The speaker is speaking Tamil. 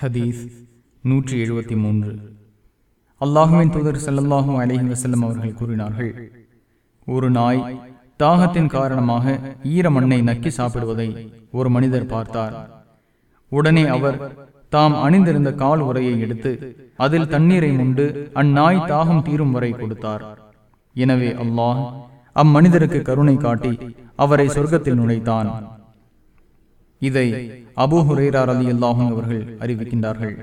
ஹதீஸ் நூற்றி எழுபத்தி மூன்று. அல்லாஹுவின் தூதர் ஸல்லல்லாஹு அலஹி வசல்லம் அவர்கள் கூறினார்கள் ஒரு நாய் தாகத்தின் காரணமாக ஈர மண்ணை நக்கி சாப்பிடுவதை ஒரு மனிதர் பார்த்தார். உடனே அவர் தாம் அணிந்திருந்த கால் உரையை எடுத்து அதில் தண்ணீரை முண்டு அந்நாய் தாகம் தீரும் வரை கொடுத்தார். எனவே அல்லாஹ் அம்மனிதருக்கு கருணை காட்டி அவரை சொர்க்கத்தில் நுழைத்தான். இதை அபூ ஹுரைரா ரலியல்லாஹு அவர்கள் அறிவிக்கின்றார்கள்.